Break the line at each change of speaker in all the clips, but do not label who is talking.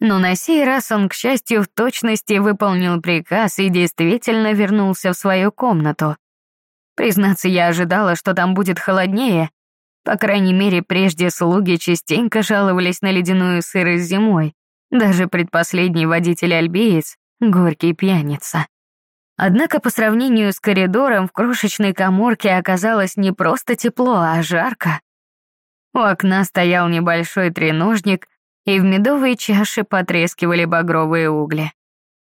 Но на сей раз он, к счастью, в точности выполнил приказ и действительно вернулся в свою комнату. Признаться, я ожидала, что там будет холоднее. По крайней мере, прежде слуги частенько жаловались на ледяную сырость зимой. Даже предпоследний водитель-альбеец — горький пьяница. Однако по сравнению с коридором в крошечной коморке оказалось не просто тепло, а жарко. У окна стоял небольшой треножник, и в медовой чаше потрескивали багровые угли.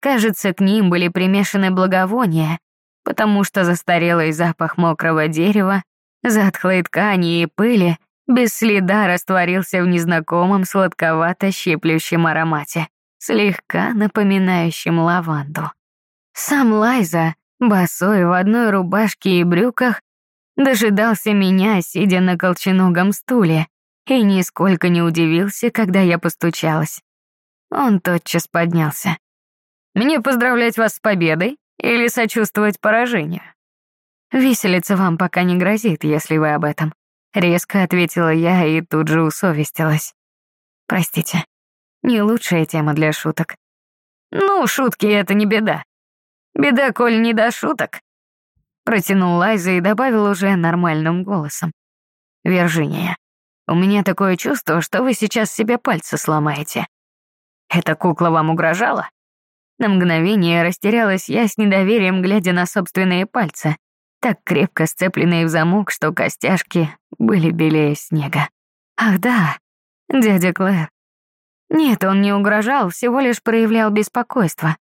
Кажется, к ним были примешаны благовония, потому что застарелый запах мокрого дерева, затхлой ткани и пыли без следа растворился в незнакомом сладковато-щиплющем аромате, слегка напоминающем лаванду. Сам Лайза, босой в одной рубашке и брюках, дожидался меня, сидя на колченогом стуле, и нисколько не удивился, когда я постучалась. Он тотчас поднялся. «Мне поздравлять вас с победой или сочувствовать поражению?» «Виселица вам пока не грозит, если вы об этом», — резко ответила я и тут же усовестилась. «Простите, не лучшая тема для шуток». «Ну, шутки — это не беда. Беда, коль не до шуток. Протянул Лайза и добавил уже нормальным голосом. Виржиния, у меня такое чувство, что вы сейчас себе пальцы сломаете. Эта кукла вам угрожала? На мгновение растерялась я с недоверием, глядя на собственные пальцы, так крепко сцепленные в замок, что костяшки были белее снега. Ах да, дядя Клэр. Нет, он не угрожал, всего лишь проявлял беспокойство.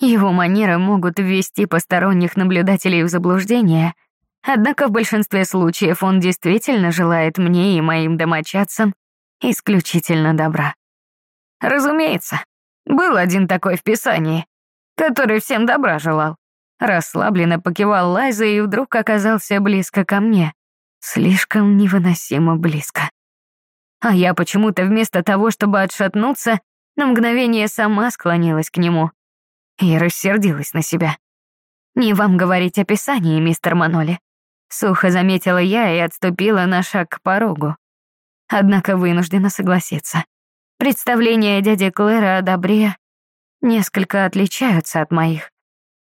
Его манеры могут ввести посторонних наблюдателей в заблуждение, однако в большинстве случаев он действительно желает мне и моим домочадцам исключительно добра. Разумеется, был один такой в Писании, который всем добра желал. Расслабленно покивал Лайза и вдруг оказался близко ко мне. Слишком невыносимо близко. А я почему-то вместо того, чтобы отшатнуться, на мгновение сама склонилась к нему и рассердилась на себя. «Не вам говорить описание, мистер Маноли», — сухо заметила я и отступила на шаг к порогу. Однако вынуждена согласиться. Представления дяди Клэра о добре несколько отличаются от моих.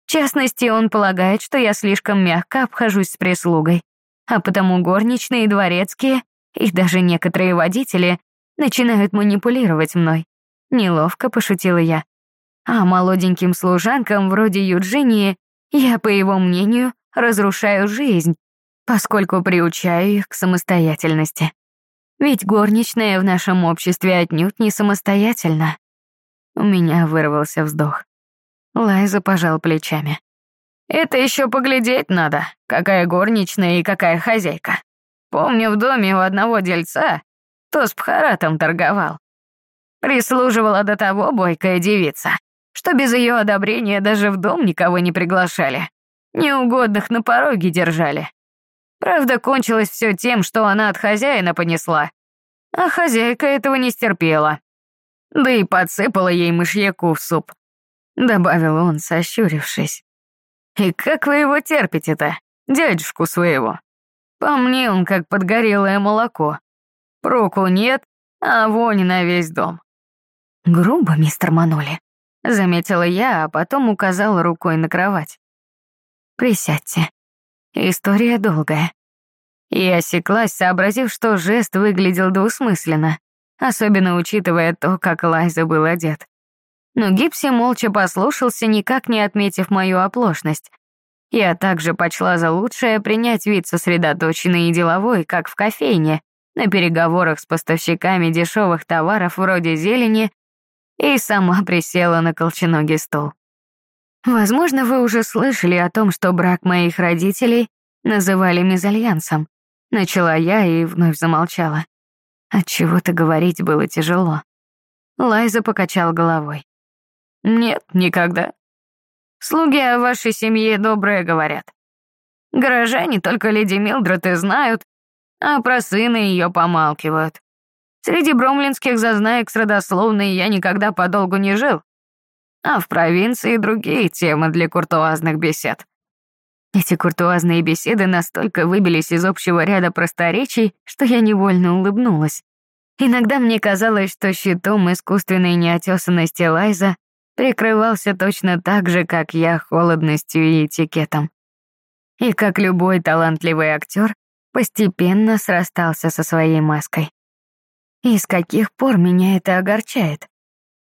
В частности, он полагает, что я слишком мягко обхожусь с прислугой, а потому горничные дворецкие, и даже некоторые водители начинают манипулировать мной. Неловко пошутила я. А молоденьким служанкам вроде Юджинии я, по его мнению, разрушаю жизнь, поскольку приучаю их к самостоятельности. Ведь горничная в нашем обществе отнюдь не самостоятельна. У меня вырвался вздох. Лайза пожал плечами. «Это еще поглядеть надо, какая горничная и какая хозяйка. Помню, в доме у одного дельца то с Пхаратом торговал. Прислуживала до того бойкая девица, что без ее одобрения даже в дом никого не приглашали. Неугодных на пороге держали. Правда, кончилось все тем, что она от хозяина понесла. А хозяйка этого не стерпела. Да и подсыпала ей мышьяку в суп. Добавил он, сощурившись. «И как вы его терпите-то, дядюшку своего? По мне он как подгорелое молоко. Проку нет, а вони на весь дом». «Грубо, мистер Маноли», Заметила я, а потом указала рукой на кровать. «Присядьте. История долгая». Я осеклась, сообразив, что жест выглядел двусмысленно, особенно учитывая то, как Лайза был одет. Но Гипси молча послушался, никак не отметив мою оплошность. Я также почла за лучшее принять вид сосредоточенный и деловой, как в кофейне, на переговорах с поставщиками дешевых товаров вроде зелени и сама присела на колченогий стол. Возможно, вы уже слышали о том, что брак моих родителей называли мезальянсом. Начала я и вновь замолчала. От чего-то говорить было тяжело. Лайза покачал головой. Нет, никогда. Слуги о вашей семье доброе говорят. Горожане только леди Милдред и знают, а про сына ее помалкивают. Среди бромлинских зазнаек с родословной я никогда подолгу не жил. А в провинции другие темы для куртуазных бесед. Эти куртуазные беседы настолько выбились из общего ряда просторечий, что я невольно улыбнулась. Иногда мне казалось, что щитом искусственной неотесанности Лайза прикрывался точно так же, как я, холодностью и этикетом. И как любой талантливый актер, постепенно срастался со своей маской. И с каких пор меня это огорчает?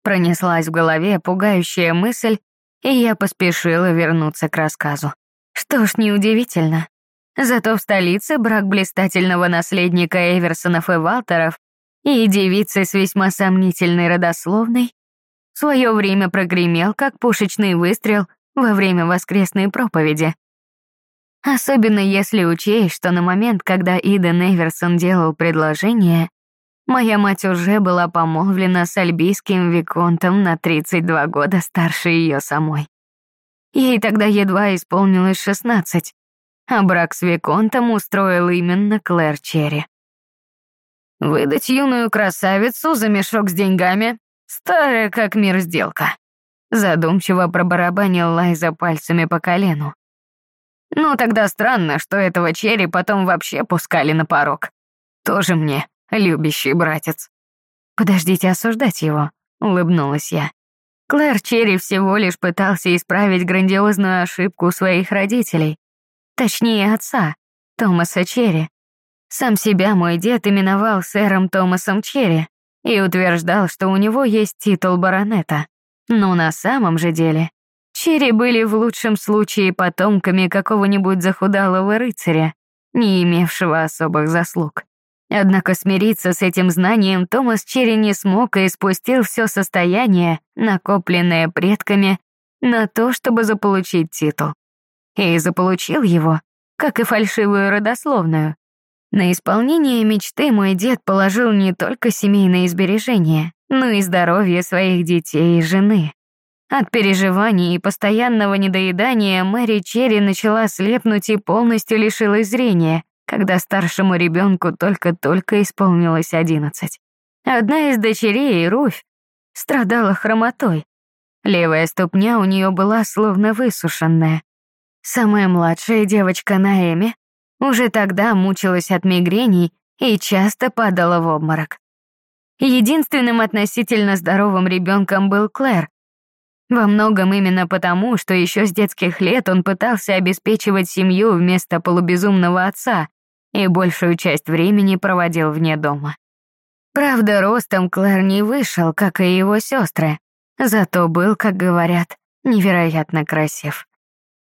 Пронеслась в голове пугающая мысль, и я поспешила вернуться к рассказу. Что ж, неудивительно. Зато в столице брак блистательного наследника Эверсонов и Валтеров и девицы с весьма сомнительной родословной в свое время прогремел, как пушечный выстрел во время воскресной проповеди. Особенно если учесть, что на момент, когда Иден Эверсон делал предложение, моя мать уже была помолвлена с альбийским виконтом на 32 года старше ее самой. Ей тогда едва исполнилось 16, а брак с виконтом устроил именно Клэр Черри. Выдать юную красавицу за мешок с деньгами — старая как мир сделка. Задумчиво пробарабанил Лайза пальцами по колену. Ну, тогда странно, что этого Черри потом вообще пускали на порог. Тоже мне любящий братец. Подождите осуждать его, улыбнулась я. Клэр Черри всего лишь пытался исправить грандиозную ошибку своих родителей. Точнее, отца, Томаса Черри. Сам себя мой дед именовал сэром Томасом Черри и утверждал, что у него есть титул баронета. Но на самом же деле Черри были в лучшем случае потомками какого-нибудь захудалого рыцаря, не имевшего особых заслуг. Однако смириться с этим знанием Томас Черри не смог и спустил все состояние, накопленное предками, на то, чтобы заполучить титул. И заполучил его, как и фальшивую родословную, на исполнение мечты мой дед положил не только семейные сбережения, но и здоровье своих детей и жены. От переживаний и постоянного недоедания Мэри Черри начала слепнуть и полностью лишилась зрения, когда старшему ребенку только-только исполнилось одиннадцать. Одна из дочерей, Руфь, страдала хромотой. Левая ступня у нее была словно высушенная. Самая младшая девочка Наэми уже тогда мучилась от мигрений и часто падала в обморок. Единственным относительно здоровым ребенком был Клэр. Во многом именно потому, что еще с детских лет он пытался обеспечивать семью вместо полубезумного отца и большую часть времени проводил вне дома. Правда, ростом Клэр не вышел, как и его сестры, зато был, как говорят, невероятно красив.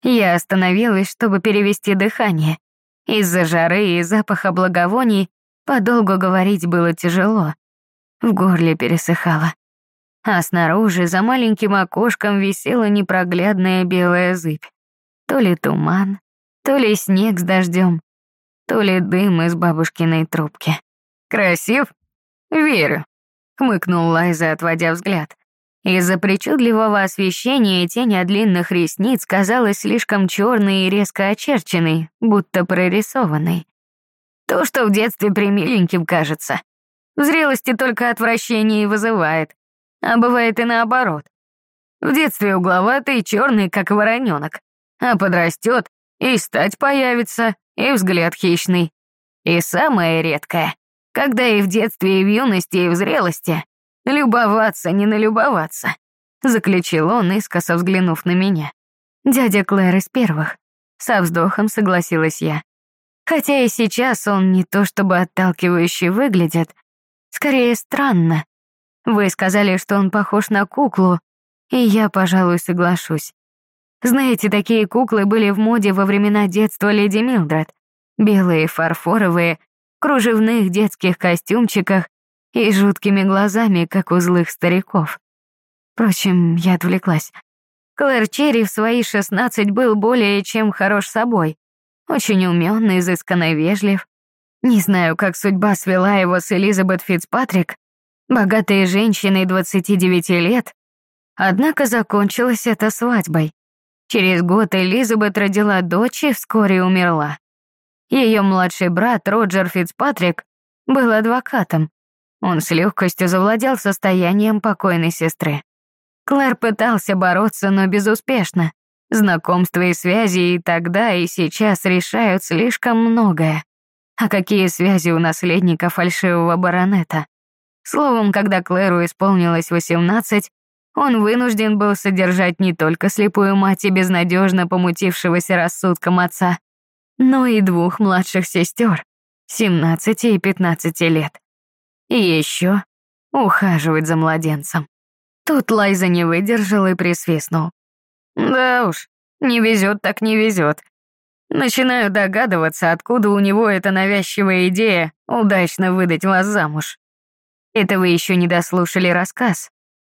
Я остановилась, чтобы перевести дыхание. Из-за жары и запаха благовоний подолгу говорить было тяжело. В горле пересыхало. А снаружи за маленьким окошком висела непроглядная белая зыбь. То ли туман, то ли снег с дождем, то ли дым из бабушкиной трубки. «Красив? Верю», — хмыкнул Лайза, отводя взгляд. Из-за причудливого освещения тень от длинных ресниц казалась слишком черной и резко очерченной, будто прорисованной. То, что в детстве примиленьким кажется. В зрелости только отвращение и вызывает. А бывает и наоборот. В детстве угловатый, черный, как вороненок. А подрастет, и стать появится, и взгляд хищный. И самое редкое, когда и в детстве, и в юности, и в зрелости «Любоваться, не налюбоваться», — заключил он, искоса взглянув на меня. «Дядя Клэр из первых», — со вздохом согласилась я. Хотя и сейчас он не то чтобы отталкивающе выглядит, скорее странно. Вы сказали, что он похож на куклу, и я, пожалуй, соглашусь. Знаете, такие куклы были в моде во времена детства леди Милдред. Белые, фарфоровые, кружевных детских костюмчиках и жуткими глазами, как у злых стариков. Впрочем, я отвлеклась. Клэр Черри в свои шестнадцать был более чем хорош собой. Очень умен, изысканно вежлив. Не знаю, как судьба свела его с Элизабет Фицпатрик, богатой женщиной 29 лет, однако закончилась это свадьбой. Через год Элизабет родила дочь и вскоре умерла. Ее младший брат Роджер Фицпатрик был адвокатом, он с легкостью завладел состоянием покойной сестры. Клэр пытался бороться, но безуспешно. Знакомства и связи и тогда, и сейчас решают слишком многое. А какие связи у наследника фальшивого баронета? Словом, когда Клэру исполнилось 18, он вынужден был содержать не только слепую мать и безнадежно помутившегося рассудком отца, но и двух младших сестер, 17 и 15 лет. И еще ухаживать за младенцем. Тут Лайза не выдержал и присвистнул. Да уж, не везет так не везет. Начинаю догадываться, откуда у него эта навязчивая идея удачно выдать вас замуж. Это вы еще не дослушали рассказ.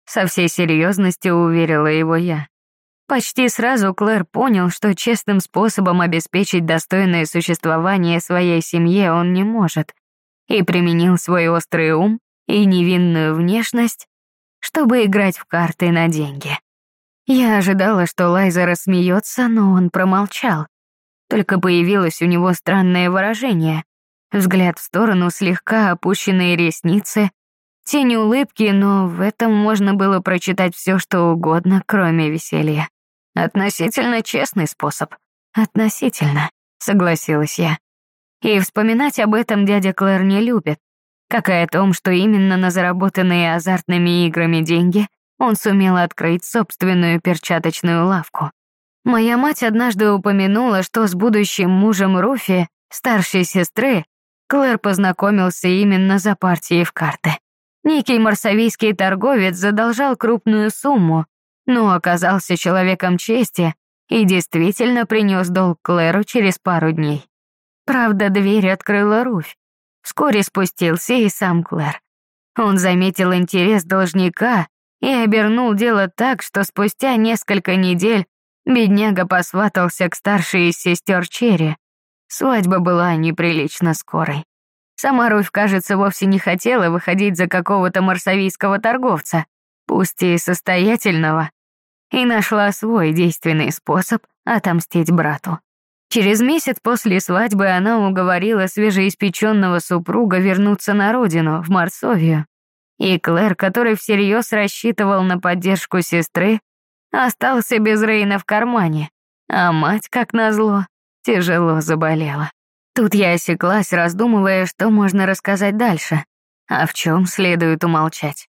Со всей серьезностью уверила его я. Почти сразу Клэр понял, что честным способом обеспечить достойное существование своей семье он не может, и применил свой острый ум и невинную внешность, чтобы играть в карты на деньги. Я ожидала, что Лайза рассмеется, но он промолчал. Только появилось у него странное выражение. Взгляд в сторону, слегка опущенные ресницы, тень улыбки, но в этом можно было прочитать все, что угодно, кроме веселья. Относительно честный способ. Относительно, согласилась я. И вспоминать об этом дядя Клэр не любит, как и о том, что именно на заработанные азартными играми деньги он сумел открыть собственную перчаточную лавку. Моя мать однажды упомянула, что с будущим мужем Руфи, старшей сестры, Клэр познакомился именно за партией в карты. Некий марсавийский торговец задолжал крупную сумму, но оказался человеком чести и действительно принес долг Клэру через пару дней. Правда, дверь открыла Руфь. Вскоре спустился и сам Клэр. Он заметил интерес должника и обернул дело так, что спустя несколько недель бедняга посватался к старшей из сестер Черри. Свадьба была неприлично скорой. Сама Руфь, кажется, вовсе не хотела выходить за какого-то марсавийского торговца, пусть и состоятельного, и нашла свой действенный способ отомстить брату. Через месяц после свадьбы она уговорила свежеиспеченного супруга вернуться на родину, в Марсовию, и Клэр, который всерьез рассчитывал на поддержку сестры, остался без Рейна в кармане, а мать, как назло, тяжело заболела. Тут я осеклась, раздумывая, что можно рассказать дальше, а в чем следует умолчать.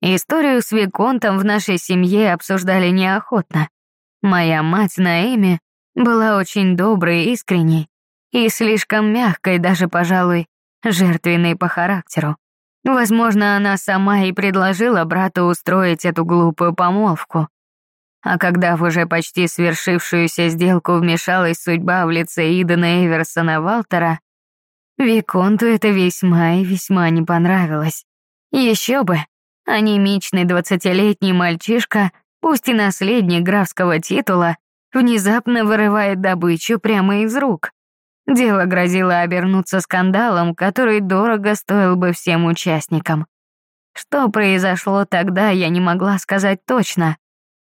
Историю с Виконтом в нашей семье обсуждали неохотно. Моя мать Наэми была очень доброй и искренней, и слишком мягкой, даже, пожалуй, жертвенной по характеру. Возможно, она сама и предложила брату устроить эту глупую помолвку. А когда в уже почти свершившуюся сделку вмешалась судьба в лице Идена Эверсона Валтера, Виконту это весьма и весьма не понравилось. Еще бы, анемичный двадцатилетний мальчишка, пусть и наследник графского титула, внезапно вырывает добычу прямо из рук. Дело грозило обернуться скандалом, который дорого стоил бы всем участникам. Что произошло тогда, я не могла сказать точно.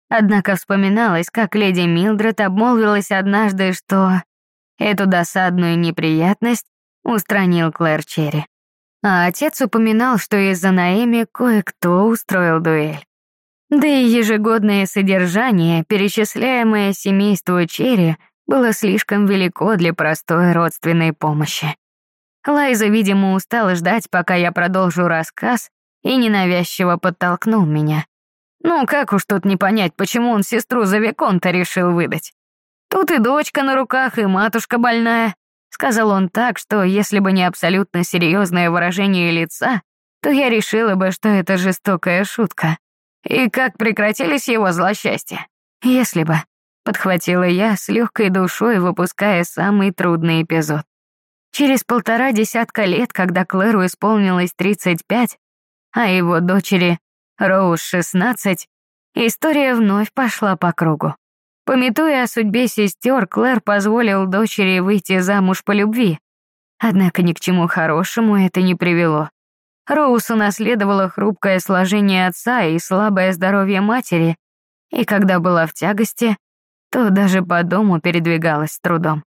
Однако вспоминалось, как леди Милдред обмолвилась однажды, что эту досадную неприятность устранил Клэр Черри. А отец упоминал, что из-за Наэми кое-кто устроил дуэль. Да и ежегодное содержание, перечисляемое семейству Черри, было слишком велико для простой родственной помощи. Лайза, видимо, устала ждать, пока я продолжу рассказ, и ненавязчиво подтолкнул меня. Ну, как уж тут не понять, почему он сестру за Виконта решил выдать. Тут и дочка на руках, и матушка больная. Сказал он так, что если бы не абсолютно серьезное выражение лица, то я решила бы, что это жестокая шутка. И как прекратились его злосчастья? Если бы. Подхватила я с легкой душой, выпуская самый трудный эпизод. Через полтора десятка лет, когда Клэру исполнилось 35, а его дочери Роуз 16, история вновь пошла по кругу. Пометуя о судьбе сестер, Клэр позволил дочери выйти замуж по любви. Однако ни к чему хорошему это не привело. Роуз унаследовала хрупкое сложение отца и слабое здоровье матери, и когда была в тягости, то даже по дому передвигалась с трудом.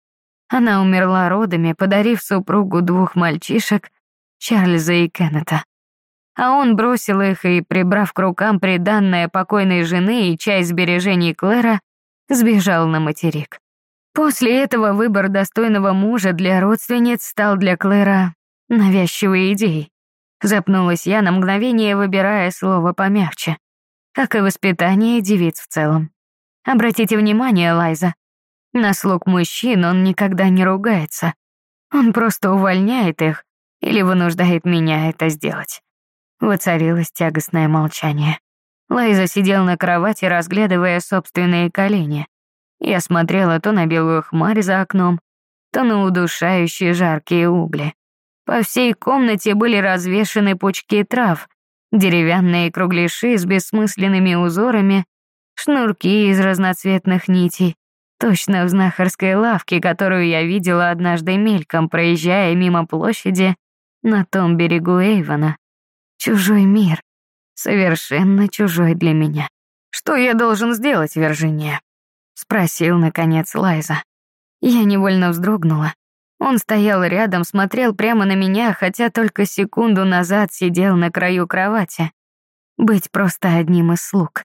Она умерла родами, подарив супругу двух мальчишек, Чарльза и Кеннета. А он бросил их и, прибрав к рукам приданное покойной жены и часть сбережений Клэра, сбежал на материк. После этого выбор достойного мужа для родственниц стал для Клэра навязчивой идеей. Запнулась я на мгновение, выбирая слово помягче. Как и воспитание девиц в целом. Обратите внимание, Лайза, на слуг мужчин он никогда не ругается. Он просто увольняет их или вынуждает меня это сделать. Воцарилось тягостное молчание. Лайза сидел на кровати, разглядывая собственные колени. Я смотрела то на белую хмарь за окном, то на удушающие жаркие угли. По всей комнате были развешаны пучки трав, деревянные кругляши с бессмысленными узорами, шнурки из разноцветных нитей, точно в знахарской лавке, которую я видела однажды мельком, проезжая мимо площади на том берегу Эйвона. Чужой мир, совершенно чужой для меня. «Что я должен сделать, Виржиния?» — спросил, наконец, Лайза. Я невольно вздрогнула. Он стоял рядом, смотрел прямо на меня, хотя только секунду назад сидел на краю кровати. Быть просто одним из слуг.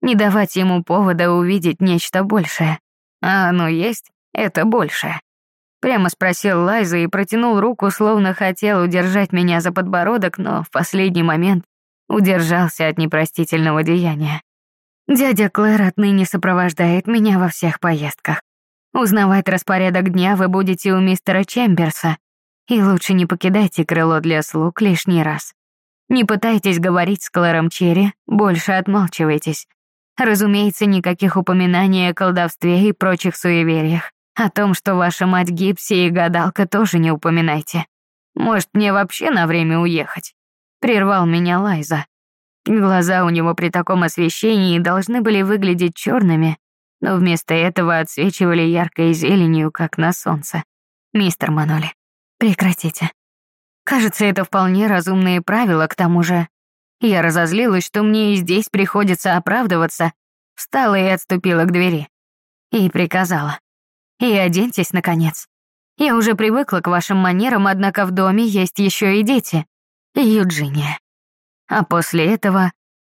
Не давать ему повода увидеть нечто большее. А оно есть, это большее. Прямо спросил Лайза и протянул руку, словно хотел удержать меня за подбородок, но в последний момент удержался от непростительного деяния. Дядя Клэр отныне сопровождает меня во всех поездках. Узнавать распорядок дня вы будете у мистера Чемберса, и лучше не покидайте крыло для слуг лишний раз. Не пытайтесь говорить с Клэром Черри, больше отмалчивайтесь. Разумеется, никаких упоминаний о колдовстве и прочих суевериях. О том, что ваша мать Гипси и гадалка, тоже не упоминайте. Может, мне вообще на время уехать? Прервал меня Лайза. Глаза у него при таком освещении должны были выглядеть черными, но вместо этого отсвечивали яркой зеленью, как на солнце. «Мистер Маноли, прекратите. Кажется, это вполне разумные правила, к тому же. Я разозлилась, что мне и здесь приходится оправдываться, встала и отступила к двери. И приказала. И оденьтесь, наконец. Я уже привыкла к вашим манерам, однако в доме есть еще и дети. И Юджиния. А после этого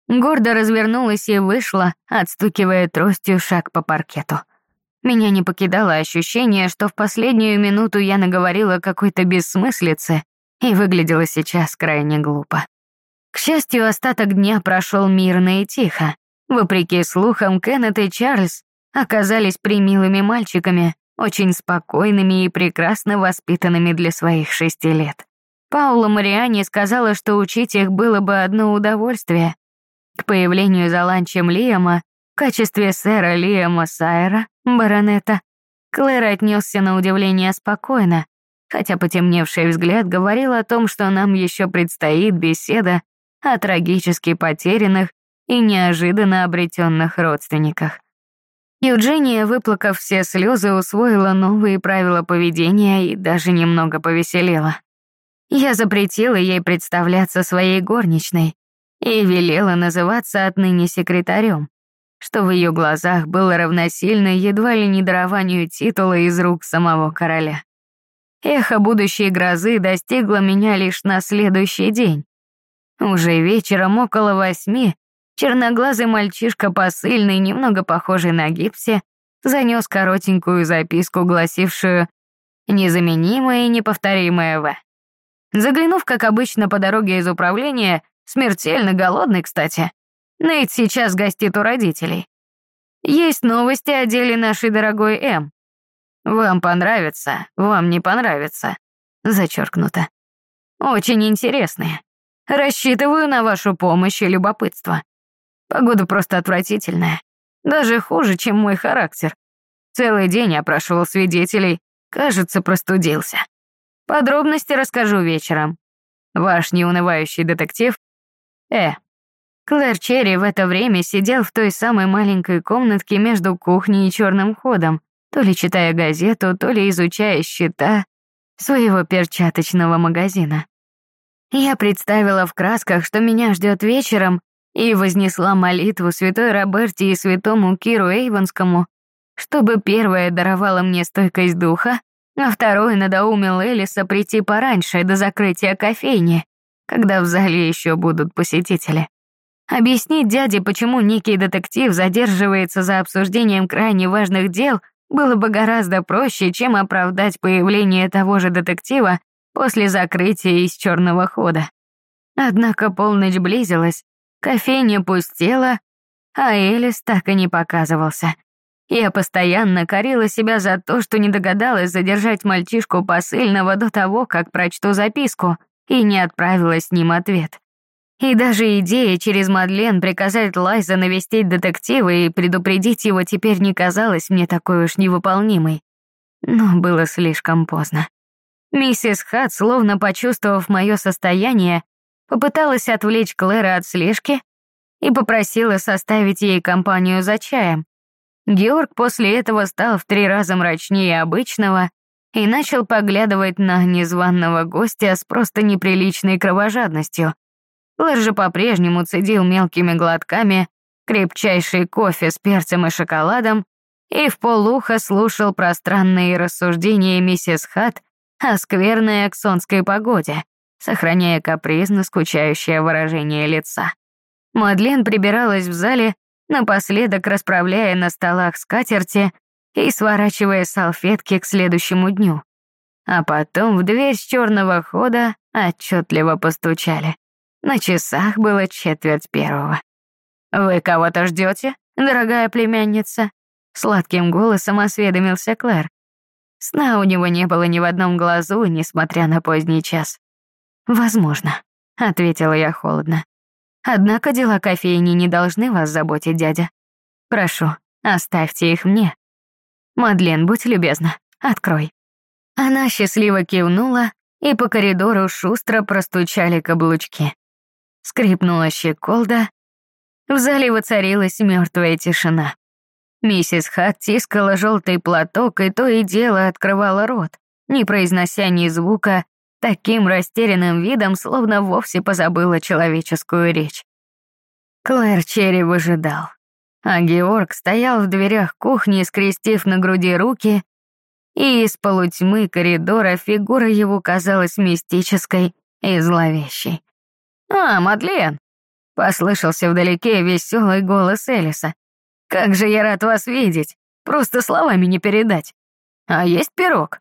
гордо развернулась и вышла, отстукивая тростью шаг по паркету. Меня не покидало ощущение, что в последнюю минуту я наговорила какой-то бессмыслицы и выглядела сейчас крайне глупо. К счастью, остаток дня прошел мирно и тихо. Вопреки слухам, Кеннет и Чарльз оказались примилыми мальчиками, очень спокойными и прекрасно воспитанными для своих шести лет. Паула Мариани сказала, что учить их было бы одно удовольствие, к появлению за ланчем Лиама в качестве сэра Лиама Сайра, баронета, Клэр отнесся на удивление спокойно, хотя потемневший взгляд говорил о том, что нам еще предстоит беседа о трагически потерянных и неожиданно обретенных родственниках. Евгения, выплакав все слезы, усвоила новые правила поведения и даже немного повеселела. Я запретила ей представляться своей горничной, и велела называться отныне секретарем, что в ее глазах было равносильно едва ли не дарованию титула из рук самого короля. Эхо будущей грозы достигло меня лишь на следующий день. Уже вечером около восьми черноглазый мальчишка посыльный, немного похожий на гипсе, занес коротенькую записку, гласившую «Незаменимое и неповторимое В». Заглянув, как обычно, по дороге из управления, Смертельно голодный, кстати. Нейт сейчас гостит у родителей. Есть новости о деле нашей дорогой М. Вам понравится, вам не понравится. Зачеркнуто. Очень интересные. Рассчитываю на вашу помощь и любопытство. Погода просто отвратительная. Даже хуже, чем мой характер. Целый день опрашивал свидетелей, кажется, простудился. Подробности расскажу вечером. Ваш неунывающий детектив Э. Клэр Черри в это время сидел в той самой маленькой комнатке между кухней и черным ходом, то ли читая газету, то ли изучая счета своего перчаточного магазина. Я представила в красках, что меня ждет вечером, и вознесла молитву святой Роберте и святому Киру Эйвонскому, чтобы первое даровало мне стойкость духа, а второе надоумил Элиса прийти пораньше до закрытия кофейни, когда в зале еще будут посетители. Объяснить дяде, почему некий детектив задерживается за обсуждением крайне важных дел, было бы гораздо проще, чем оправдать появление того же детектива после закрытия из черного хода. Однако полночь близилась, кофейня пустела, а Элис так и не показывался. Я постоянно корила себя за то, что не догадалась задержать мальчишку посыльного до того, как прочту записку, и не отправила с ним ответ. И даже идея через Мадлен приказать Лайза навестить детектива и предупредить его теперь не казалась мне такой уж невыполнимой. Но было слишком поздно. Миссис Хат, словно почувствовав мое состояние, попыталась отвлечь Клэра от слежки и попросила составить ей компанию за чаем. Георг после этого стал в три раза мрачнее обычного и начал поглядывать на незваного гостя с просто неприличной кровожадностью. Лэр же по-прежнему цедил мелкими глотками крепчайший кофе с перцем и шоколадом и в полухо слушал пространные рассуждения миссис Хат о скверной аксонской погоде, сохраняя капризно скучающее выражение лица. Мадлен прибиралась в зале напоследок расправляя на столах скатерти и сворачивая салфетки к следующему дню. А потом в дверь с черного хода отчетливо постучали. На часах было четверть первого. «Вы кого-то ждете, дорогая племянница?» Сладким голосом осведомился Клэр. Сна у него не было ни в одном глазу, несмотря на поздний час. «Возможно», — ответила я холодно. Однако дела кофейни не должны вас заботить, дядя. Прошу, оставьте их мне. Мадлен, будь любезна, открой». Она счастливо кивнула, и по коридору шустро простучали каблучки. Скрипнула щеколда. В зале воцарилась мертвая тишина. Миссис Хат тискала желтый платок и то и дело открывала рот, не произнося ни звука, таким растерянным видом, словно вовсе позабыла человеческую речь. Клэр Черри выжидал, а Георг стоял в дверях кухни, скрестив на груди руки, и из полутьмы коридора фигура его казалась мистической и зловещей. «А, Мадлен!» — послышался вдалеке веселый голос Элиса. «Как же я рад вас видеть! Просто словами не передать. А есть пирог?»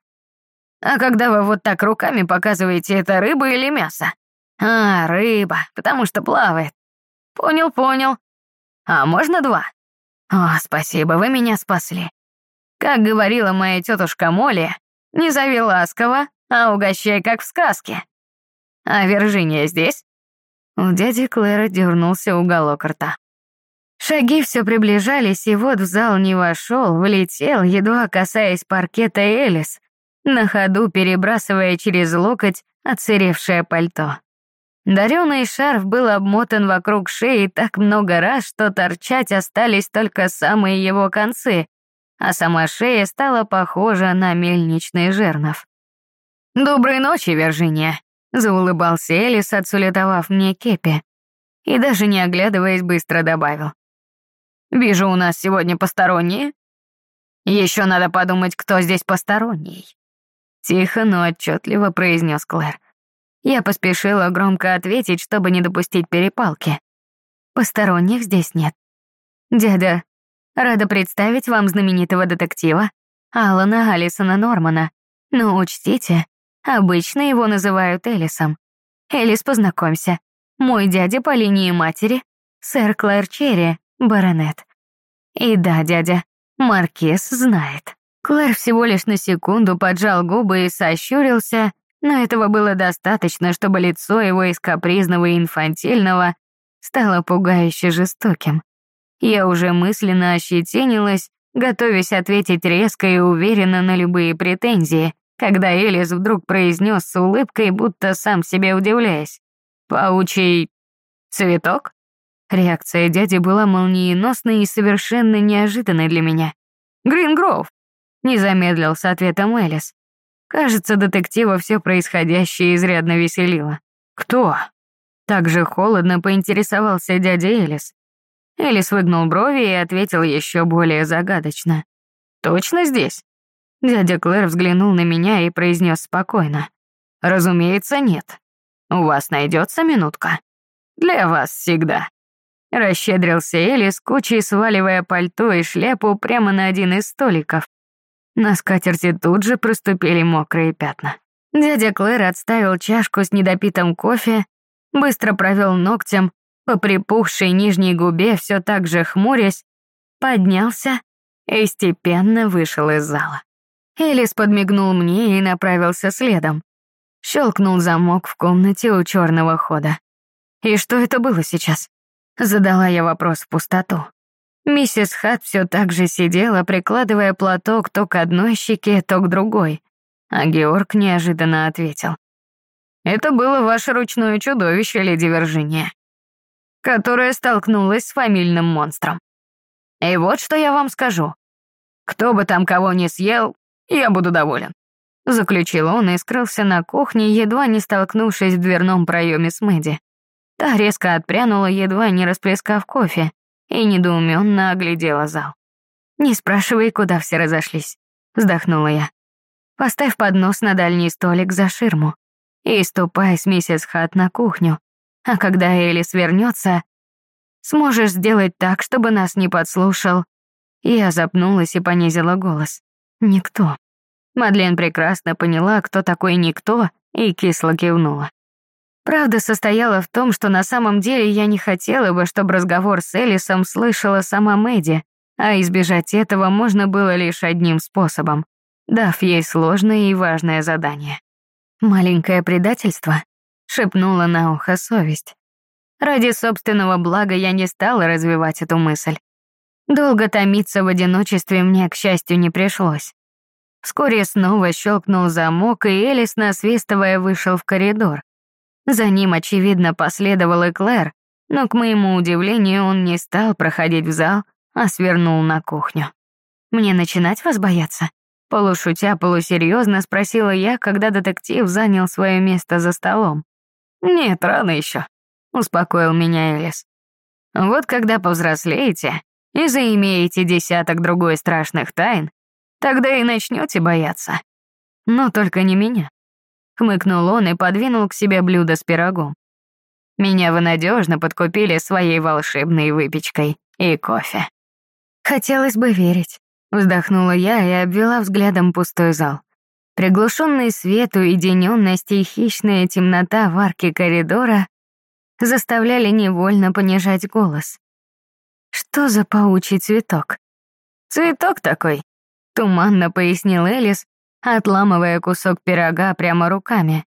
А когда вы вот так руками показываете, это рыба или мясо? А, рыба, потому что плавает. Понял, понял. А можно два? О, спасибо, вы меня спасли. Как говорила моя тетушка Молли, не зови ласково, а угощай, как в сказке. А Виржиния здесь? У дяди Клэра дернулся уголок рта. Шаги все приближались, и вот в зал не вошел, влетел, едва касаясь паркета Элис, на ходу перебрасывая через локоть отсыревшее пальто. Дарёный шарф был обмотан вокруг шеи так много раз, что торчать остались только самые его концы, а сама шея стала похожа на мельничный жернов. «Доброй ночи, Виржиния», — заулыбался Элис, отсулетовав мне кепи, и даже не оглядываясь быстро добавил. «Вижу, у нас сегодня посторонние. Еще надо подумать, кто здесь посторонний». Тихо, но отчетливо произнес Клэр. Я поспешила громко ответить, чтобы не допустить перепалки. Посторонних здесь нет. Дядя, рада представить вам знаменитого детектива Алана Алисона Нормана. Но учтите, обычно его называют Элисом. Элис, познакомься. Мой дядя по линии матери, сэр Клэр Черри, баронет. И да, дядя, Маркиз знает. Клэр всего лишь на секунду поджал губы и сощурился, но этого было достаточно, чтобы лицо его из капризного и инфантильного стало пугающе жестоким. Я уже мысленно ощетинилась, готовясь ответить резко и уверенно на любые претензии, когда Элис вдруг произнес с улыбкой, будто сам себе удивляясь. «Паучий цветок?» Реакция дяди была молниеносной и совершенно неожиданной для меня. «Грингроув, не замедлил с ответом Элис. Кажется, детектива все происходящее изрядно веселило. «Кто?» Так же холодно поинтересовался дядя Элис. Элис выгнул брови и ответил еще более загадочно. «Точно здесь?» Дядя Клэр взглянул на меня и произнес спокойно. «Разумеется, нет. У вас найдется минутка. Для вас всегда». Расщедрился Элис, кучей сваливая пальто и шляпу прямо на один из столиков. На скатерти тут же проступили мокрые пятна. Дядя Клэр отставил чашку с недопитым кофе, быстро провел ногтем по припухшей нижней губе, все так же хмурясь, поднялся и степенно вышел из зала. Элис подмигнул мне и направился следом. Щелкнул замок в комнате у черного хода. И что это было сейчас? Задала я вопрос в пустоту. Миссис Хат все так же сидела, прикладывая платок то к одной щеке, то к другой. А Георг неожиданно ответил. «Это было ваше ручное чудовище, леди Виржиния, которое столкнулось с фамильным монстром. И вот что я вам скажу. Кто бы там кого не съел, я буду доволен». Заключил он и скрылся на кухне, едва не столкнувшись в дверном проеме с Мэдди. Та резко отпрянула, едва не расплескав кофе, и недоуменно оглядела зал. «Не спрашивай, куда все разошлись», — вздохнула я. «Поставь поднос на дальний столик за ширму и ступай с миссис Хат на кухню, а когда Элис вернется, сможешь сделать так, чтобы нас не подслушал». Я запнулась и понизила голос. «Никто». Мадлен прекрасно поняла, кто такой никто, и кисло кивнула. Правда состояла в том, что на самом деле я не хотела бы, чтобы разговор с Элисом слышала сама Мэдди, а избежать этого можно было лишь одним способом, дав ей сложное и важное задание. «Маленькое предательство», — шепнула на ухо совесть. Ради собственного блага я не стала развивать эту мысль. Долго томиться в одиночестве мне, к счастью, не пришлось. Вскоре снова щелкнул замок, и Элис, насвистывая, вышел в коридор. За ним, очевидно, последовал и Клэр, но, к моему удивлению, он не стал проходить в зал, а свернул на кухню. «Мне начинать вас бояться?» Полушутя, полусерьезно спросила я, когда детектив занял свое место за столом. «Нет, рано еще», — успокоил меня Элис. «Вот когда повзрослеете и заимеете десяток другой страшных тайн, тогда и начнете бояться. Но только не меня. Хмыкнул он и подвинул к себе блюдо с пирогом. Меня вы надежно подкупили своей волшебной выпечкой и кофе. Хотелось бы верить. Вздохнула я и обвела взглядом пустой зал. Приглушенный свет, уединенность и хищная темнота в арке коридора заставляли невольно понижать голос. Что за паучий цветок? Цветок такой, туманно пояснил Элис, отламывая кусок пирога прямо руками.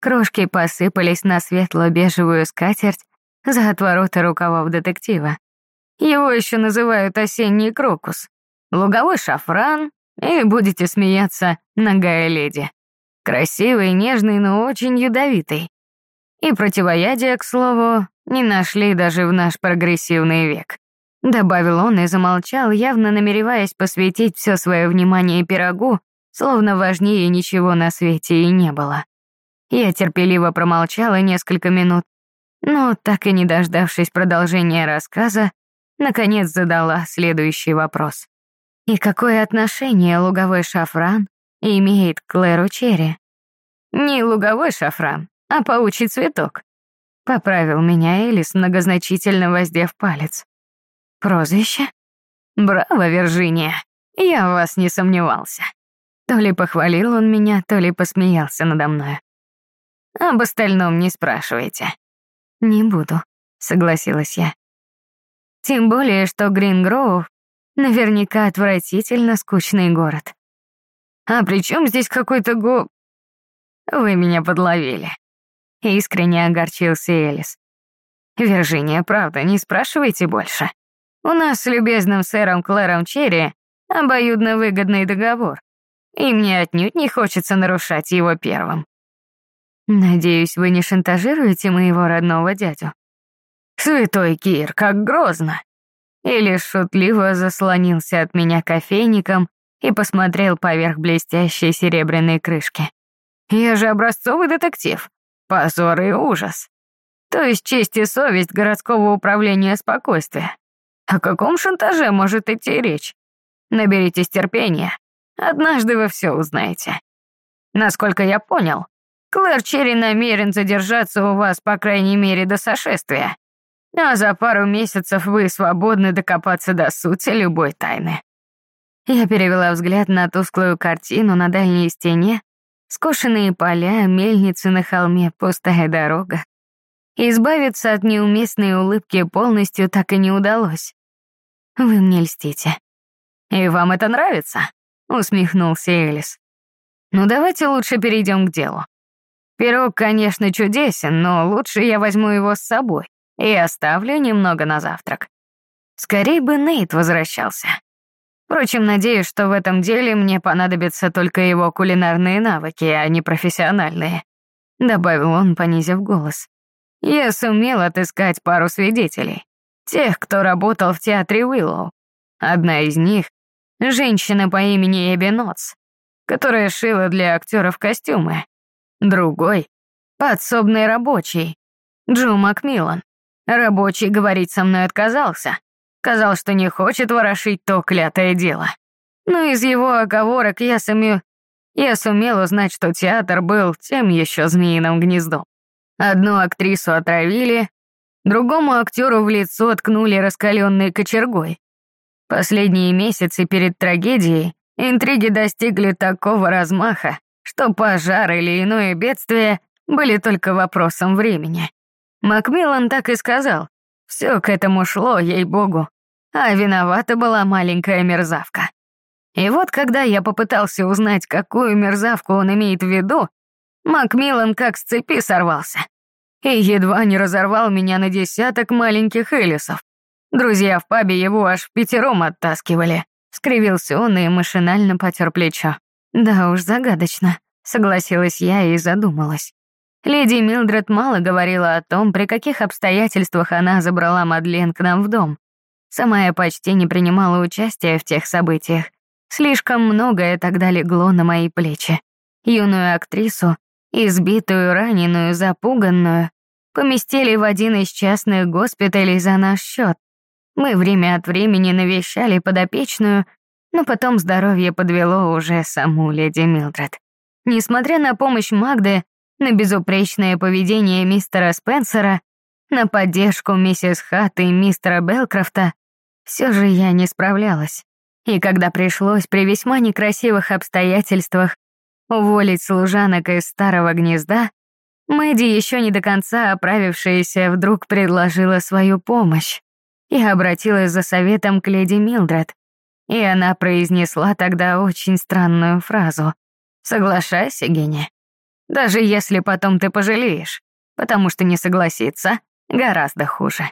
Крошки посыпались на светло-бежевую скатерть за отвороты рукавов детектива. Его еще называют осенний крокус, луговой шафран, и будете смеяться, ногая леди. Красивый, нежный, но очень ядовитый. И противоядия, к слову, не нашли даже в наш прогрессивный век. Добавил он и замолчал, явно намереваясь посвятить все свое внимание пирогу, словно важнее ничего на свете и не было. Я терпеливо промолчала несколько минут, но, так и не дождавшись продолжения рассказа, наконец задала следующий вопрос. И какое отношение луговой шафран имеет к Клэру Черри? Не луговой шафран, а паучий цветок. Поправил меня Элис, многозначительно воздев палец. Прозвище? Браво, Виржиния, я в вас не сомневался. То ли похвалил он меня, то ли посмеялся надо мной. Об остальном не спрашивайте. Не буду, согласилась я. Тем более, что Грингроув наверняка отвратительно скучный город. А при чем здесь какой-то го... Вы меня подловили. Искренне огорчился Элис. Виржиния, правда, не спрашивайте больше. У нас с любезным сэром Клэром Черри обоюдно выгодный договор и мне отнюдь не хочется нарушать его первым. Надеюсь, вы не шантажируете моего родного дядю? Святой Кир, как грозно! Или шутливо заслонился от меня кофейником и посмотрел поверх блестящей серебряной крышки. Я же образцовый детектив. Позор и ужас. То есть честь и совесть городского управления спокойствия. О каком шантаже может идти речь? Наберитесь терпения. Однажды вы все узнаете. Насколько я понял, Клэр Черри намерен задержаться у вас, по крайней мере, до сошествия. А за пару месяцев вы свободны докопаться до сути любой тайны. Я перевела взгляд на тусклую картину на дальней стене, скошенные поля, мельницы на холме, пустая дорога. Избавиться от неуместной улыбки полностью так и не удалось. «Вы мне льстите». «И вам это нравится?» — усмехнулся Элис. «Ну давайте лучше перейдем к делу. Пирог, конечно, чудесен, но лучше я возьму его с собой и оставлю немного на завтрак. Скорей бы Нейт возвращался. Впрочем, надеюсь, что в этом деле мне понадобятся только его кулинарные навыки, а не профессиональные», — добавил он, понизив голос. Я сумел отыскать пару свидетелей. Тех, кто работал в театре Уиллоу. Одна из них — женщина по имени Эбби Нотс, которая шила для актеров костюмы. Другой — подсобный рабочий, Джо Макмиллан. Рабочий говорить со мной отказался. Сказал, что не хочет ворошить то клятое дело. Но из его оговорок я сумел, я сумел узнать, что театр был тем еще змеиным гнездом. Одну актрису отравили, другому актеру в лицо ткнули раскаленной кочергой. Последние месяцы перед трагедией интриги достигли такого размаха, что пожар или иное бедствие были только вопросом времени. Макмиллан так и сказал. Все к этому шло, ей-богу. А виновата была маленькая мерзавка. И вот когда я попытался узнать, какую мерзавку он имеет в виду, Макмиллан как с цепи сорвался. И едва не разорвал меня на десяток маленьких Элисов. Друзья в пабе его аж пятером оттаскивали. Скривился он и машинально потер плечо. Да уж, загадочно. Согласилась я и задумалась. Леди Милдред мало говорила о том, при каких обстоятельствах она забрала Мадлен к нам в дом. Сама я почти не принимала участия в тех событиях. Слишком многое тогда легло на мои плечи. Юную актрису избитую, раненую, запуганную, поместили в один из частных госпиталей за наш счет. Мы время от времени навещали подопечную, но потом здоровье подвело уже саму леди Милдред. Несмотря на помощь Магды, на безупречное поведение мистера Спенсера, на поддержку миссис Хатт и мистера Белкрофта, все же я не справлялась. И когда пришлось при весьма некрасивых обстоятельствах уволить служанок из старого гнезда, Мэдди, еще не до конца оправившаяся, вдруг предложила свою помощь и обратилась за советом к леди Милдред. И она произнесла тогда очень странную фразу. «Соглашайся, Гене. Даже если потом ты пожалеешь, потому что не согласиться гораздо хуже».